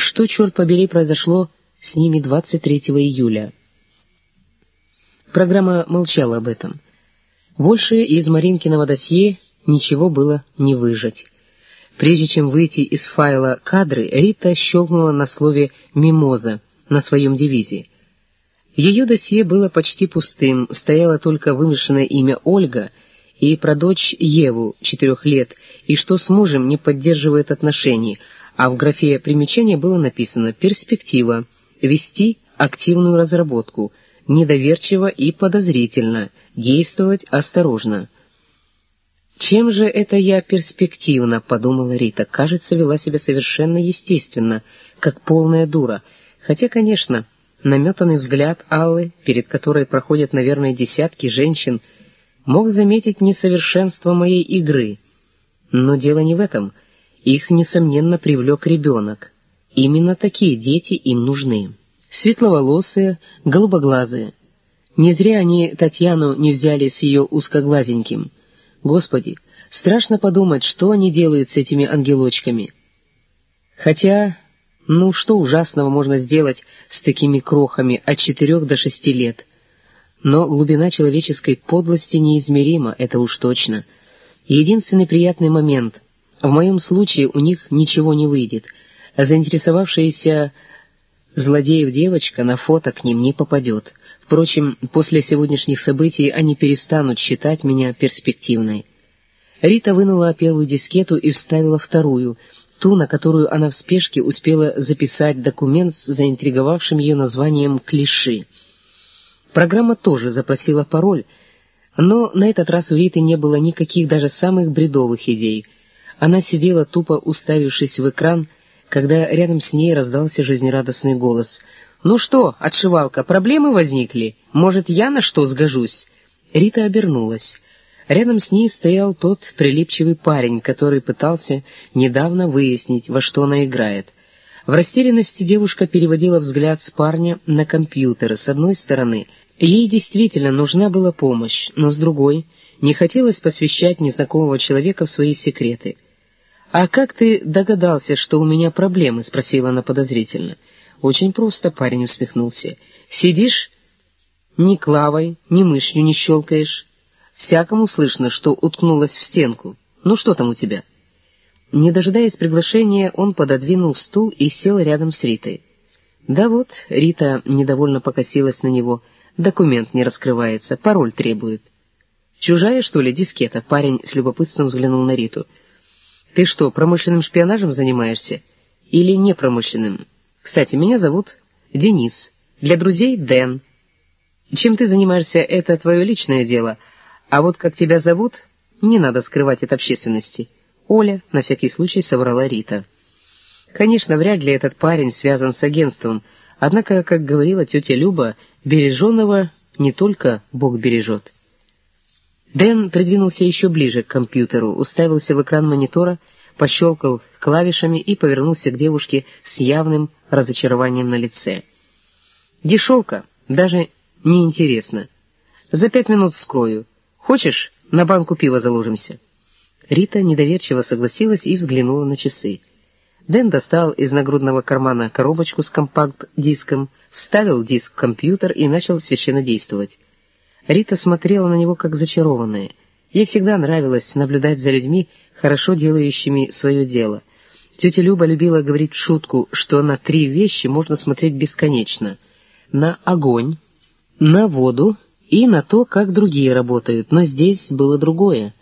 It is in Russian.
что, черт побери, произошло с ними 23 июля. Программа молчала об этом. Больше из Маринкиного досье ничего было не выжать. Прежде чем выйти из файла кадры, Рита щелкнула на слове «мимоза» на своем девизе. Ее досье было почти пустым, стояло только вымышленное имя Ольга и про дочь Еву, четырех лет, и что с мужем не поддерживает отношений, а в графе примечания было написано «перспектива», «вести активную разработку», «недоверчиво и подозрительно», «действовать осторожно». «Чем же это я перспективно?» — подумала Рита. «Кажется, вела себя совершенно естественно, как полная дура. Хотя, конечно, наметанный взгляд Аллы, перед которой проходят, наверное, десятки женщин, мог заметить несовершенство моей игры. Но дело не в этом. Их, несомненно, привлек ребенок. Именно такие дети им нужны. Светловолосые, голубоглазые. Не зря они Татьяну не взяли с ее узкоглазеньким. Господи, страшно подумать, что они делают с этими ангелочками. Хотя, ну что ужасного можно сделать с такими крохами от четырех до шести лет? Но глубина человеческой подлости неизмерима, это уж точно. Единственный приятный момент — в моем случае у них ничего не выйдет. Заинтересовавшаяся злодеев девочка на фото к ним не попадет. Впрочем, после сегодняшних событий они перестанут считать меня перспективной. Рита вынула первую дискету и вставила вторую, ту, на которую она в спешке успела записать документ с заинтриговавшим ее названием «Клиши». Программа тоже запросила пароль, но на этот раз у Риты не было никаких даже самых бредовых идей. Она сидела, тупо уставившись в экран, когда рядом с ней раздался жизнерадостный голос — «Ну что, отшивалка, проблемы возникли? Может, я на что сгожусь?» Рита обернулась. Рядом с ней стоял тот прилипчивый парень, который пытался недавно выяснить, во что она играет. В растерянности девушка переводила взгляд с парня на компьютер. С одной стороны, ей действительно нужна была помощь, но с другой, не хотелось посвящать незнакомого человека в свои секреты. «А как ты догадался, что у меня проблемы?» — спросила она подозрительно. — «Очень просто», — парень усмехнулся. «Сидишь, ни клавой, ни мышью не щелкаешь. Всякому слышно, что уткнулась в стенку. Ну что там у тебя?» Не дожидаясь приглашения, он пододвинул стул и сел рядом с Ритой. «Да вот», — Рита недовольно покосилась на него, — «документ не раскрывается, пароль требует». «Чужая, что ли, дискета?» — парень с любопытством взглянул на Риту. «Ты что, промышленным шпионажем занимаешься? Или непромышленным?» Кстати, меня зовут Денис. Для друзей — Дэн. Чем ты занимаешься, это твое личное дело. А вот как тебя зовут, не надо скрывать от общественности. Оля, на всякий случай, соврала Рита. Конечно, вряд ли этот парень связан с агентством, однако, как говорила тетя Люба, береженного не только Бог бережет. Дэн придвинулся еще ближе к компьютеру, уставился в экран монитора пощелкал клавишами и повернулся к девушке с явным разочарованием на лице. «Дешевка, даже неинтересно. За пять минут вскрою. Хочешь, на банку пива заложимся?» Рита недоверчиво согласилась и взглянула на часы. Дэн достал из нагрудного кармана коробочку с компакт-диском, вставил диск в компьютер и начал священно действовать. Рита смотрела на него как зачарованная. Ей всегда нравилось наблюдать за людьми, хорошо делающими свое дело. Тетя Люба любила говорить шутку, что на три вещи можно смотреть бесконечно. На огонь, на воду и на то, как другие работают, но здесь было другое.